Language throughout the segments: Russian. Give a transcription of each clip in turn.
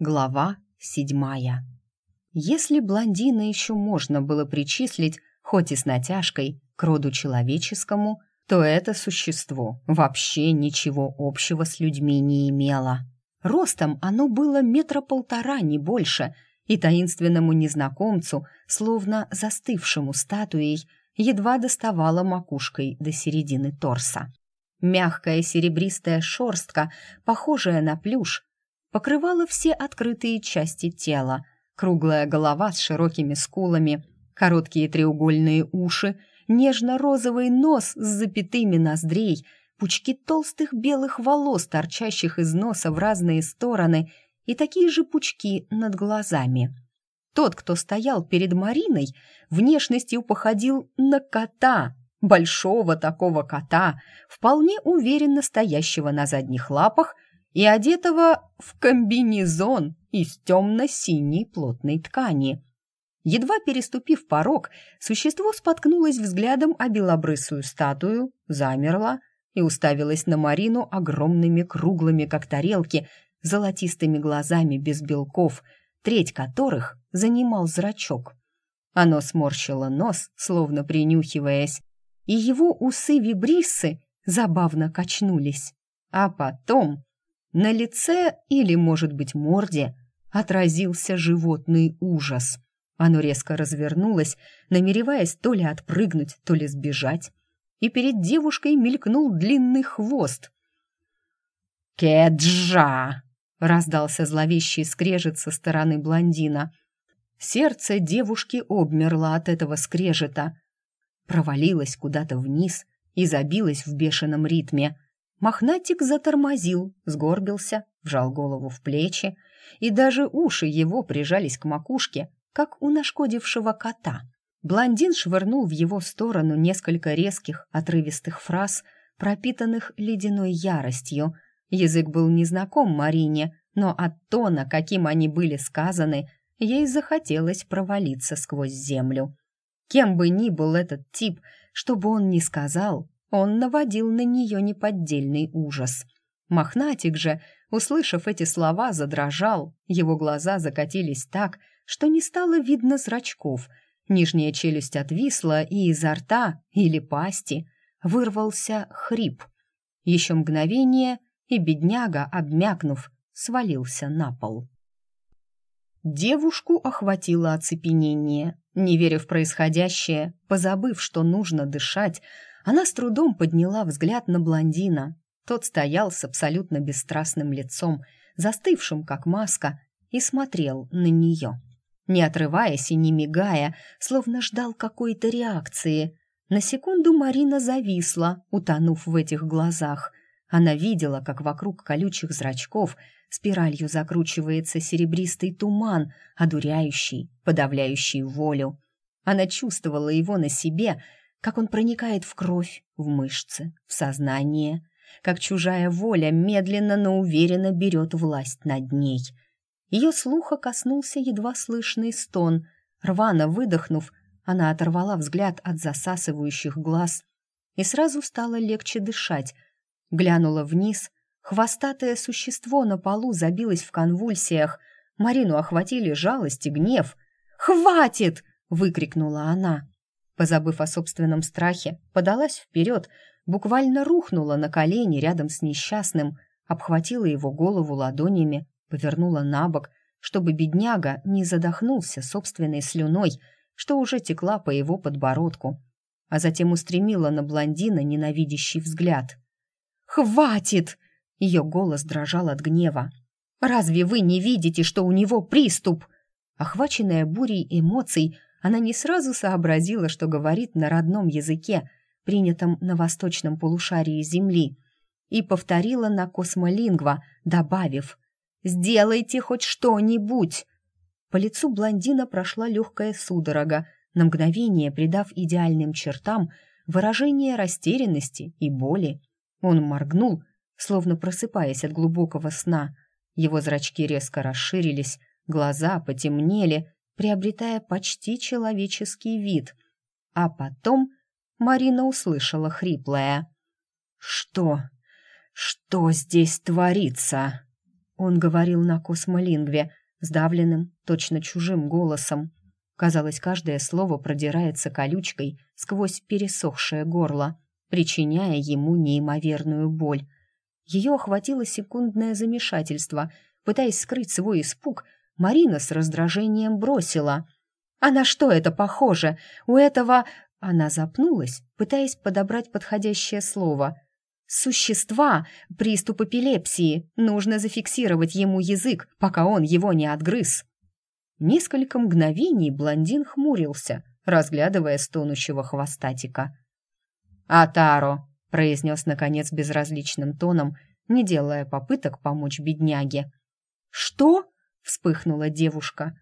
Глава седьмая. Если блондина еще можно было причислить, хоть и с натяжкой, к роду человеческому, то это существо вообще ничего общего с людьми не имело. Ростом оно было метра полтора, не больше, и таинственному незнакомцу, словно застывшему статуей, едва доставала макушкой до середины торса. Мягкая серебристая шерстка, похожая на плюш, покрывала все открытые части тела. Круглая голова с широкими скулами, короткие треугольные уши, нежно-розовый нос с запятыми ноздрей, пучки толстых белых волос, торчащих из носа в разные стороны, и такие же пучки над глазами. Тот, кто стоял перед Мариной, внешностью походил на кота, большого такого кота, вполне уверенно стоящего на задних лапах и одетого в комбинезон из темно-синей плотной ткани. Едва переступив порог, существо споткнулось взглядом о белобрысую статую, замерло и уставилось на Марину огромными круглыми, как тарелки, золотистыми глазами без белков, треть которых занимал зрачок. Оно сморщило нос, словно принюхиваясь, и его усы-вибрисы забавно качнулись. А потом на лице или, может быть, морде отразился животный ужас. Оно резко развернулось, намереваясь то ли отпрыгнуть, то ли сбежать, и перед девушкой мелькнул длинный хвост. «Кеджа!» — раздался зловещий скрежет со стороны блондина. Сердце девушки обмерло от этого скрежета, провалилось куда-то вниз и забилось в бешеном ритме — Мохнатик затормозил, сгорбился, вжал голову в плечи, и даже уши его прижались к макушке, как у нашкодившего кота. Блондин швырнул в его сторону несколько резких, отрывистых фраз, пропитанных ледяной яростью. Язык был незнаком Марине, но от тона, каким они были сказаны, ей захотелось провалиться сквозь землю. Кем бы ни был этот тип, что бы он ни сказал, он наводил на нее неподдельный ужас. Мохнатик же, услышав эти слова, задрожал, его глаза закатились так, что не стало видно зрачков, нижняя челюсть отвисла, и изо рта или пасти вырвался хрип. Еще мгновение, и бедняга, обмякнув, свалился на пол. Девушку охватило оцепенение. Не веря в происходящее, позабыв, что нужно дышать, она с трудом подняла взгляд на блондина. Тот стоял с абсолютно бесстрастным лицом, застывшим, как маска, и смотрел на нее. Не отрываясь и не мигая, словно ждал какой-то реакции. На секунду Марина зависла, утонув в этих глазах. Она видела, как вокруг колючих зрачков спиралью закручивается серебристый туман, одуряющий, подавляющий волю. Она чувствовала его на себе, как он проникает в кровь, в мышцы, в сознание, как чужая воля медленно, но уверенно берет власть над ней. Ее слуха коснулся едва слышный стон. Рвано выдохнув, она оторвала взгляд от засасывающих глаз и сразу стало легче дышать. Глянула вниз, хвостатое существо на полу забилось в конвульсиях. Марину охватили жалость и гнев. «Хватит!» — выкрикнула она. Позабыв о собственном страхе, подалась вперед, буквально рухнула на колени рядом с несчастным, обхватила его голову ладонями, повернула на бок, чтобы бедняга не задохнулся собственной слюной, что уже текла по его подбородку, а затем устремила на блондина ненавидящий взгляд. «Хватит!» — ее голос дрожал от гнева. «Разве вы не видите, что у него приступ?» Охваченная бурей эмоций, она не сразу сообразила, что говорит на родном языке, принятом на восточном полушарии Земли, и повторила на космолингва, добавив «Сделайте хоть что-нибудь!» По лицу блондина прошла легкая судорога, на мгновение придав идеальным чертам выражение растерянности и боли. Он моргнул, словно просыпаясь от глубокого сна. Его зрачки резко расширились, глаза потемнели, приобретая почти человеческий вид. А потом Марина услышала хриплое. «Что? Что здесь творится?» Он говорил на космолингве, сдавленным, точно чужим голосом. Казалось, каждое слово продирается колючкой сквозь пересохшее горло, причиняя ему неимоверную боль. Ее охватило секундное замешательство. Пытаясь скрыть свой испуг, Марина с раздражением бросила. «А на что это похоже? У этого...» Она запнулась, пытаясь подобрать подходящее слово. «Существа! Приступ эпилепсии! Нужно зафиксировать ему язык, пока он его не отгрыз!» Несколько мгновений блондин хмурился, разглядывая стонущего хвостатика. «Атаро!» — произнес, наконец, безразличным тоном, не делая попыток помочь бедняге. «Что?» — вспыхнула девушка.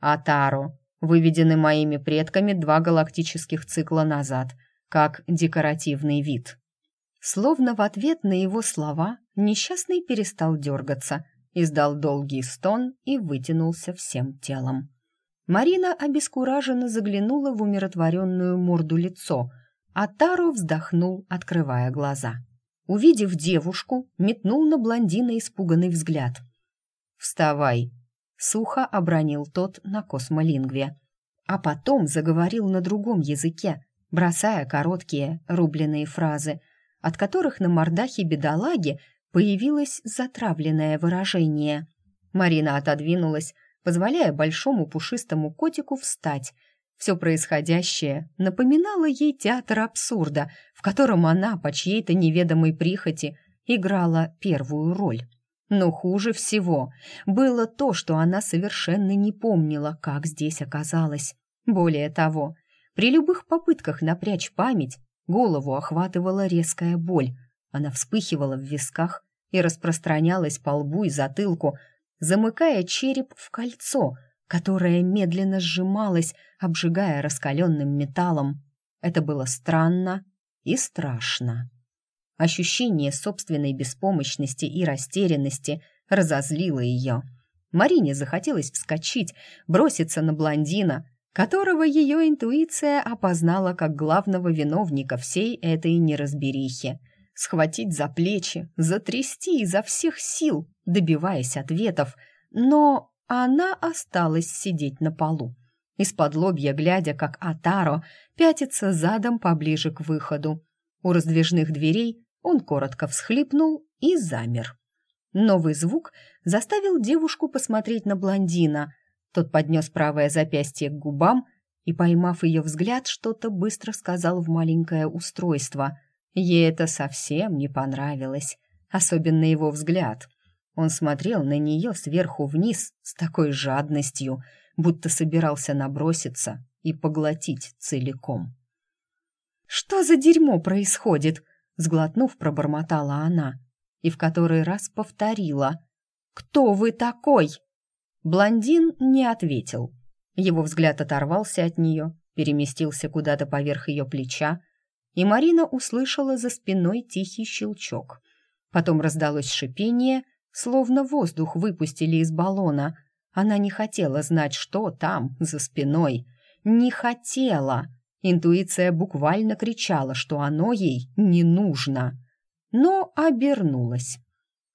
«Атаро, выведены моими предками два галактических цикла назад, как декоративный вид». Словно в ответ на его слова несчастный перестал дергаться, издал долгий стон и вытянулся всем телом. Марина обескураженно заглянула в умиротворенную морду лицо, а Таро вздохнул, открывая глаза. Увидев девушку, метнул на блондина испуганный взгляд. «Вставай!» — сухо обронил тот на космолингве. А потом заговорил на другом языке, бросая короткие рубленые фразы, от которых на мордахе бедолаги появилось затравленное выражение. Марина отодвинулась, позволяя большому пушистому котику встать. Все происходящее напоминало ей театр абсурда, в котором она по чьей-то неведомой прихоти играла первую роль. Но хуже всего было то, что она совершенно не помнила, как здесь оказалась. Более того, при любых попытках напрячь память голову охватывала резкая боль, она вспыхивала в висках и распространялась по лбу и затылку, замыкая череп в кольцо, которое медленно сжималось, обжигая раскаленным металлом. Это было странно и страшно. Ощущение собственной беспомощности и растерянности разозлило ее. Марине захотелось вскочить, броситься на блондина, которого ее интуиция опознала как главного виновника всей этой неразберихи — схватить за плечи, затрясти изо всех сил, добиваясь ответов, но она осталась сидеть на полу, из-под лобья глядя, как Атаро пятится задом поближе к выходу. У раздвижных дверей он коротко всхлипнул и замер. Новый звук заставил девушку посмотреть на блондина. Тот поднес правое запястье к губам и, поймав ее взгляд, что-то быстро сказал в маленькое устройство — Ей это совсем не понравилось, особенно его взгляд. Он смотрел на нее сверху вниз с такой жадностью, будто собирался наброситься и поглотить целиком. «Что за дерьмо происходит?» Сглотнув, пробормотала она и в который раз повторила. «Кто вы такой?» Блондин не ответил. Его взгляд оторвался от нее, переместился куда-то поверх ее плеча, и Марина услышала за спиной тихий щелчок. Потом раздалось шипение, словно воздух выпустили из баллона. Она не хотела знать, что там, за спиной. Не хотела. Интуиция буквально кричала, что оно ей не нужно. Но обернулась.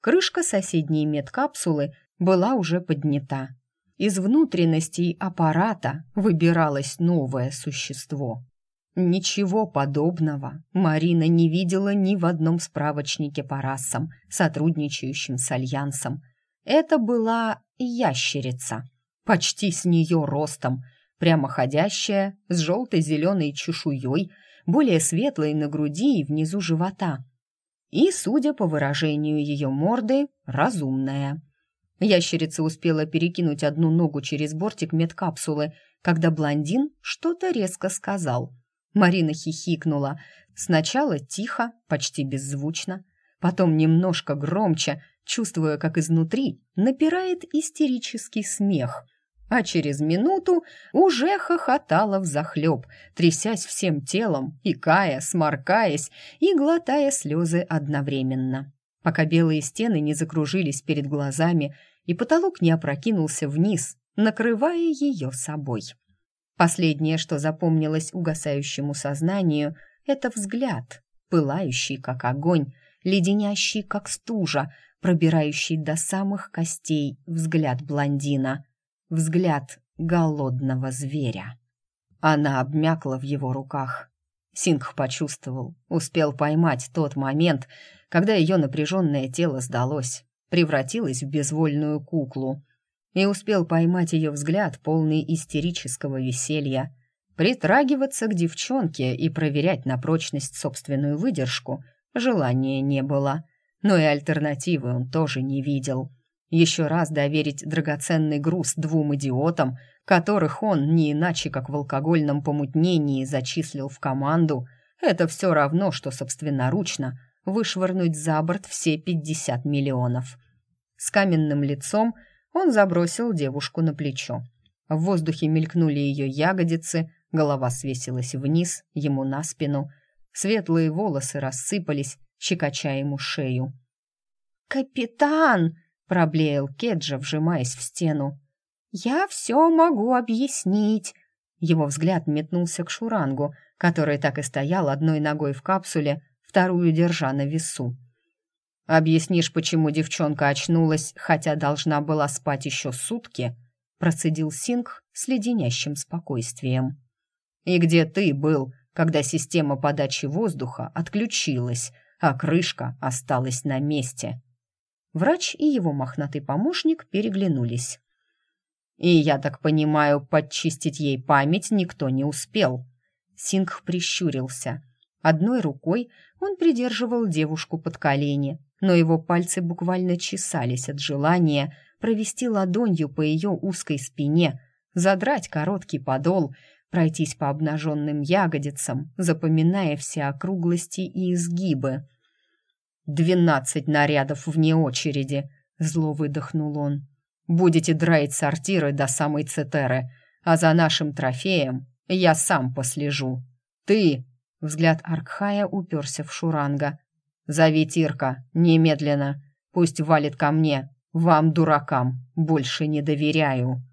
Крышка соседней медкапсулы была уже поднята. Из внутренностей аппарата выбиралось новое существо. Ничего подобного Марина не видела ни в одном справочнике по расам, сотрудничающим с Альянсом. Это была ящерица, почти с нее ростом, прямоходящая, с желто-зеленой чешуей, более светлой на груди и внизу живота. И, судя по выражению ее морды, разумная. Ящерица успела перекинуть одну ногу через бортик медкапсулы, когда блондин что-то резко сказал — Марина хихикнула. Сначала тихо, почти беззвучно, потом немножко громче, чувствуя, как изнутри напирает истерический смех. А через минуту уже хохотала взахлеб, трясясь всем телом, икая, сморкаясь и глотая слезы одновременно. Пока белые стены не закружились перед глазами и потолок не опрокинулся вниз, накрывая ее собой. Последнее, что запомнилось угасающему сознанию, это взгляд, пылающий, как огонь, леденящий, как стужа, пробирающий до самых костей взгляд блондина, взгляд голодного зверя. Она обмякла в его руках. Сингх почувствовал, успел поймать тот момент, когда ее напряженное тело сдалось, превратилось в безвольную куклу, и успел поймать ее взгляд, полный истерического веселья. Притрагиваться к девчонке и проверять на прочность собственную выдержку желания не было, но и альтернативы он тоже не видел. Еще раз доверить драгоценный груз двум идиотам — которых он не иначе как в алкогольном помутнении зачислил в команду, это все равно, что собственноручно вышвырнуть за борт все 50 миллионов. С каменным лицом он забросил девушку на плечо. В воздухе мелькнули ее ягодицы, голова свесилась вниз, ему на спину. Светлые волосы рассыпались, щекоча ему шею. «Капитан!» — проблеял Кеджа, вжимаясь в стену. «Я все могу объяснить». Его взгляд метнулся к Шурангу, который так и стоял одной ногой в капсуле, вторую держа на весу. «Объяснишь, почему девчонка очнулась, хотя должна была спать еще сутки?» процедил Синг с леденящим спокойствием. «И где ты был, когда система подачи воздуха отключилась, а крышка осталась на месте?» Врач и его мохнатый помощник переглянулись. И, я так понимаю, подчистить ей память никто не успел. Сингх прищурился. Одной рукой он придерживал девушку под колени, но его пальцы буквально чесались от желания провести ладонью по ее узкой спине, задрать короткий подол, пройтись по обнаженным ягодицам, запоминая все округлости и изгибы. «Двенадцать нарядов вне очереди!» — зло выдохнул он. Будете драить сортиры до самой Цетеры, а за нашим трофеем я сам послежу. Ты!» Взгляд Аркхая уперся в Шуранга. «Зови Тирка, немедленно. Пусть валит ко мне. Вам, дуракам, больше не доверяю».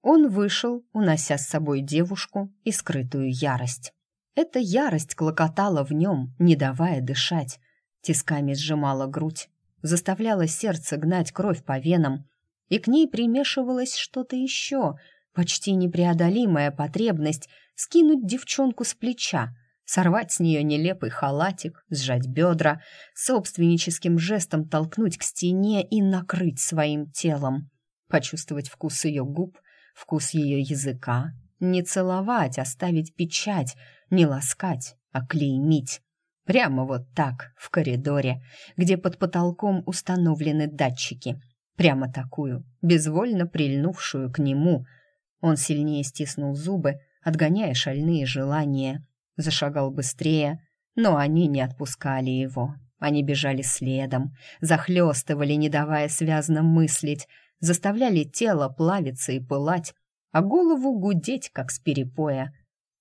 Он вышел, унося с собой девушку и скрытую ярость. Эта ярость клокотала в нем, не давая дышать. Тисками сжимала грудь, заставляла сердце гнать кровь по венам, и к ней примешивалось что-то еще, почти непреодолимая потребность скинуть девчонку с плеча, сорвать с нее нелепый халатик, сжать бедра, собственническим жестом толкнуть к стене и накрыть своим телом, почувствовать вкус ее губ, вкус ее языка, не целовать, оставить печать, не ласкать, а клеймить. Прямо вот так, в коридоре, где под потолком установлены датчики — Прямо такую, безвольно прильнувшую к нему. Он сильнее стиснул зубы, отгоняя шальные желания. Зашагал быстрее, но они не отпускали его. Они бежали следом, захлестывали, не давая связно мыслить, заставляли тело плавиться и пылать, а голову гудеть, как с перепоя.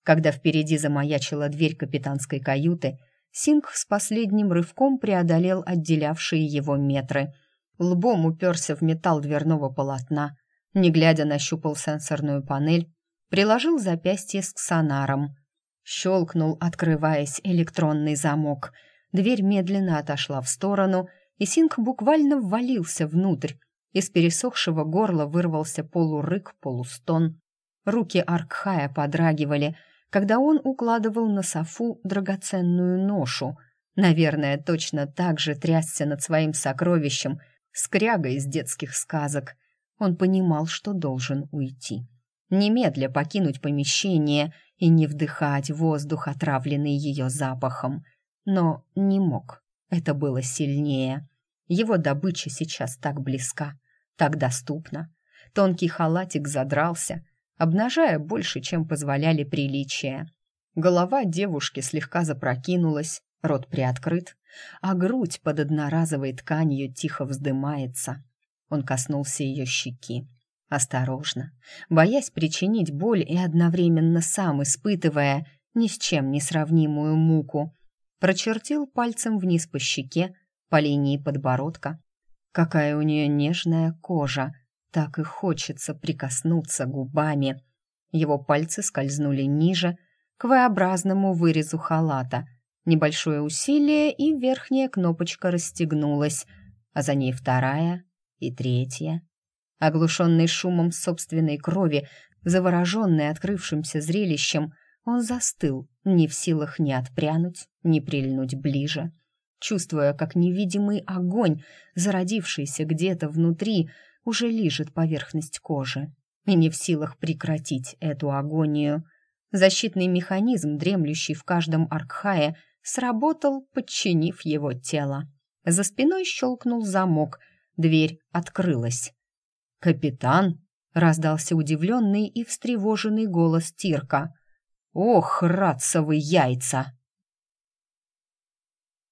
Когда впереди замаячила дверь капитанской каюты, Синг с последним рывком преодолел отделявшие его метры — лбом уперся в металл дверного полотна, не глядя нащупал сенсорную панель, приложил запястье с ксонаром. Щелкнул, открываясь электронный замок. Дверь медленно отошла в сторону, и Синг буквально ввалился внутрь. Из пересохшего горла вырвался полурык, полустон. Руки Аркхая подрагивали, когда он укладывал на софу драгоценную ношу. Наверное, точно так же трясся над своим сокровищем, скряга из детских сказок. Он понимал, что должен уйти. Немедля покинуть помещение и не вдыхать воздух, отравленный ее запахом. Но не мог. Это было сильнее. Его добыча сейчас так близка, так доступна. Тонкий халатик задрался, обнажая больше, чем позволяли приличия. Голова девушки слегка запрокинулась, рот приоткрыт, а грудь под одноразовой тканью тихо вздымается. Он коснулся ее щеки. Осторожно, боясь причинить боль и одновременно сам испытывая ни с чем не сравнимую муку, прочертил пальцем вниз по щеке, по линии подбородка. Какая у нее нежная кожа, так и хочется прикоснуться губами. Его пальцы скользнули ниже, к V-образному вырезу халата — Небольшое усилие, и верхняя кнопочка расстегнулась. а за ней вторая и третья. Оглушенный шумом собственной крови, завороженный открывшимся зрелищем, он застыл, не в силах ни отпрянуть, ни прильнуть ближе, чувствуя, как невидимый огонь, зародившийся где-то внутри, уже лижет поверхность кожи, и не в силах прекратить эту агонию. Защитный механизм, дремлющий в каждом аркхае, сработал, подчинив его тело. За спиной щелкнул замок, дверь открылась. «Капитан!» — раздался удивленный и встревоженный голос Тирка. «Ох, радцовы яйца!»